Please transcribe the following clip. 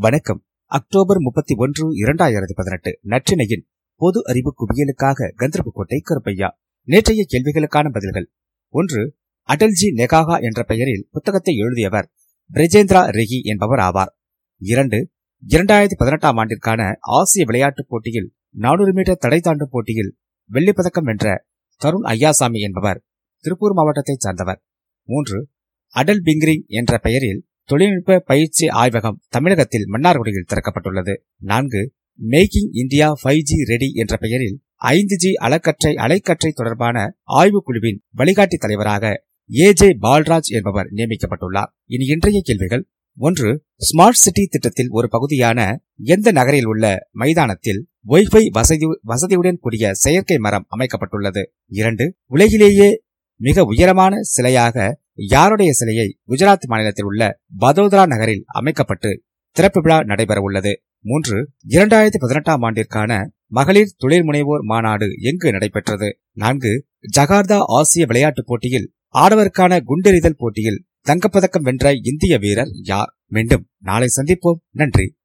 வணக்கம். அக்டோபர் முப்பத்தி ஒன்று இரண்டாயிரத்தி பதினெட்டு. நற்றினையின் பொது அறிவு குவியலுக்காக கந்தர்புக்கோட்டை கருப்பையா. நேற்றைய கேள்விகளுக்கான பதில்கள். ஒன்று அடல்ஜி நெகாகா என்ற பெயரில் புத்தகத்தை எழுதியவர் பிரஜேந்திரா ரெஹி என்பவர் ஆவார். இரண்டு இரண்டாயிரத்தி பதினெட்டாம் ஆண்டிற்கான ஆசிய விளையாட்டுப் போட்டியில் நானூறு மீட்டர் தடை தாண்டும் போட்டியில் வெள்ளிப்பதக்கம் வென்ற தருண் ஐயாசாமி என்பவர் திருப்பூர் மாவட்டத்தைச் சார்ந்தவர். மூன்று அடல் பிங்கிரிங் என்ற பெயரில் தொழில்நுட்ப பயிற்சி ஆய்வகம் தமிழகத்தில் மன்னார்குடியில் திறக்கப்பட்டுள்ளது. நான்கு making India five G ready என்ற பெயரில் ஐந்து ஜி அலக்கற்றை அலைக்கற்றை தொடர்பான ஆய்வுக்குழுவின் வழிகாட்டி தலைவராக ஏ ஜே பால்ராஜ் என்பவர் நியமிக்கப்பட்டுள்ளார். இனி இன்றைய கேள்விகள். ஒன்று ஸ்மார்ட் சிட்டி திட்டத்தில் ஒரு பகுதியான எந்த நகரில் உள்ள மைதானத்தில் ஒய்ஃபை வசதி வசதியுடன் கூடிய செயற்கை மரம் அமைக்கப்பட்டுள்ளது? இரண்டு உலகிலேயே மிக உயரமான சிலையாக யாருடைய சிலையை குஜராத் மாநிலத்தில் உள்ள பதோதரா நகரில் அமைக்கப்பட்டு திறப்பு விழா நடைபெற உள்ளது. மூன்று இரண்டாயிரத்தி பதினெட்டாம் ஆண்டிற்கான மகளிர் தொழில் முனைவோர் மாநாடு எங்கு நடைபெற்றது? நான்கு ஜகார்தா ஆசிய விளையாட்டுப் போட்டியில் ஆடவருக்கான குண்டெறிதல் போட்டியில் தங்கப்பதக்கம் வென்ற இந்திய வீரர் யார்? மீண்டும் நாளை சந்திப்போம். நன்றி.